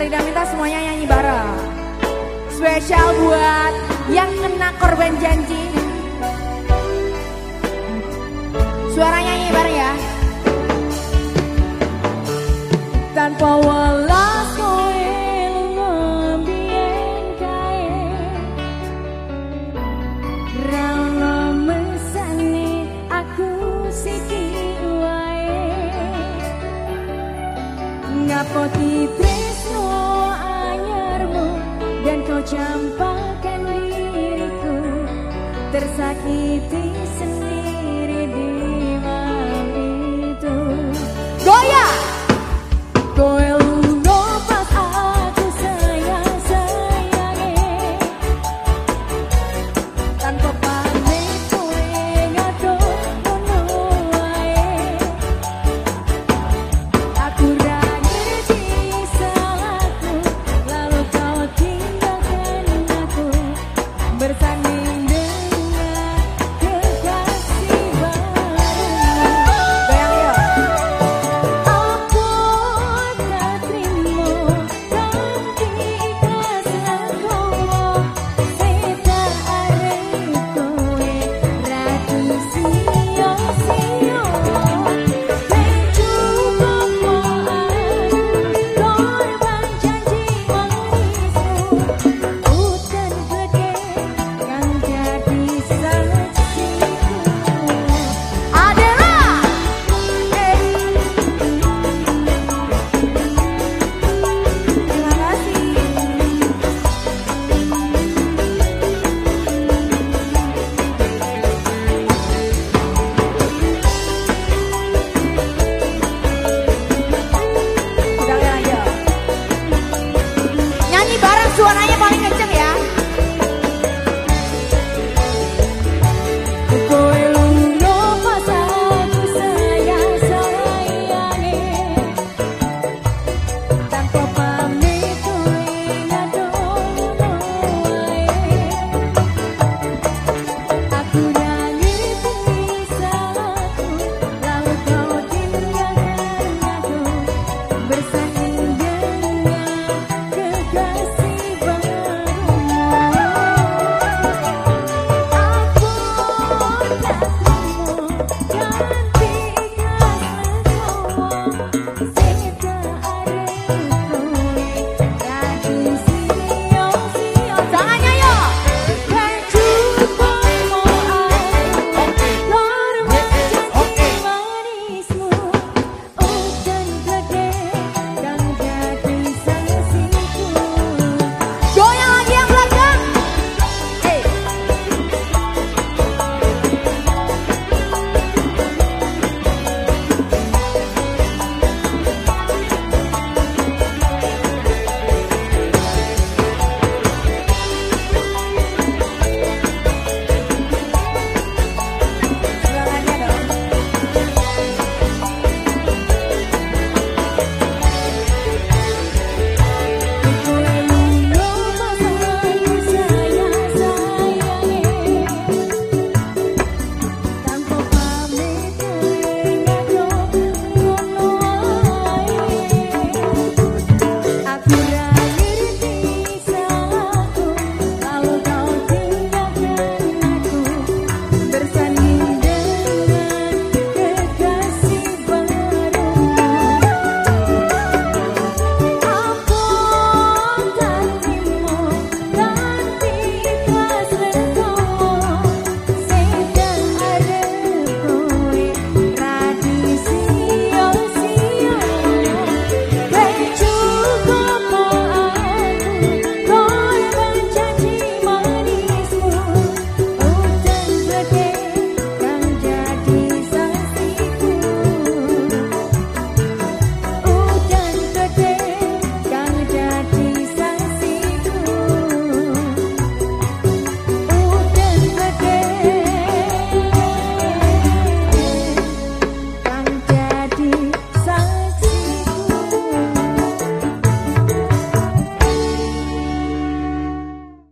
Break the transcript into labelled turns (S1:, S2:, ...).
S1: Farida minta semuanya nyanyi bareng. Spesial buat yang kena korban janji. Suara nyanyi bareng ya. Tanpa wala kowe ngembien kae. Aku campakkan diriku tersakiti sendiri